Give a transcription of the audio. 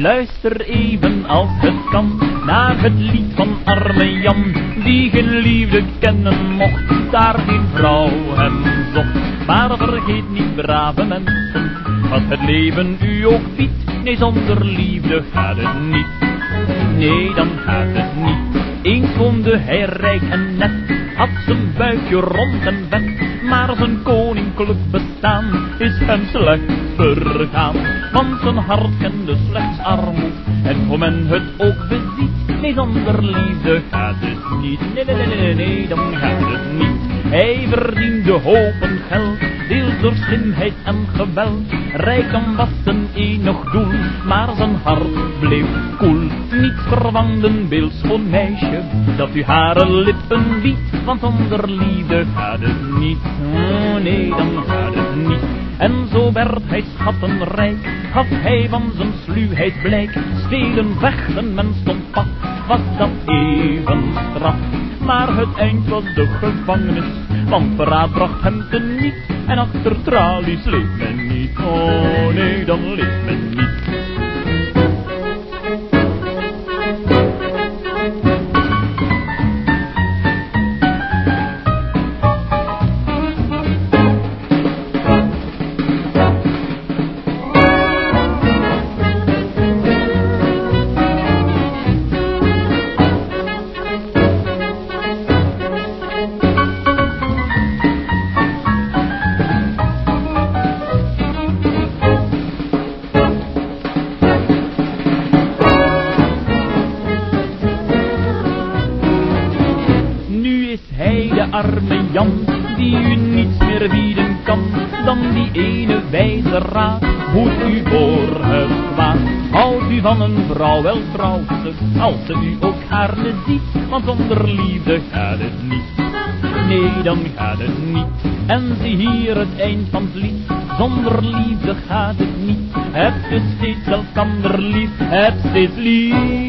Luister even als het kan naar het lied van arme Jan, die geen liefde kennen mocht, daar geen vrouw hem zocht. Maar vergeet niet, brave mensen, wat het leven u ook biedt, nee zonder liefde gaat het niet. Nee, dan gaat het niet. Eens woonde hij rijk en net, had zijn buikje rond en vet, maar zijn koninklijk bestaan is hem slecht vergaan. Want zijn hart kende slechts armoed, en hoe men het ook beziet, nee, zonder gaat het niet. Nee, nee, nee, nee, nee, dan gaat het niet. Hij verdiende hopen geld, deels door slimheid en geweld. Rijkdom was zijn enig doel, maar zijn hart bleef koel. Niet verwanden beeldschoon meisje, dat u hare lippen biedt, want zonder liefde gaat het niet. Oh nee, dan gaat het werd hij schattenrijk, gaf hij van zijn sluwheid blijk. Stelen, vechten, men stond pak, was dat even straf. Maar het eind was de gevangenis, want verraad bracht hem te niet. En achter tralies leeft men niet, oh nee, dan leeft men niet. Arme Jan, die u niets meer bieden kan, dan die ene wijze raad, hoe u voor het kwaad. Houdt u van een vrouw, wel trouwt ze, als ze u ook gaarne ziet, want zonder liefde gaat het niet. Nee, dan gaat het niet. En zie hier het eind van het lied, zonder liefde gaat het niet. Heb je steeds elkander lief, heb steeds lief.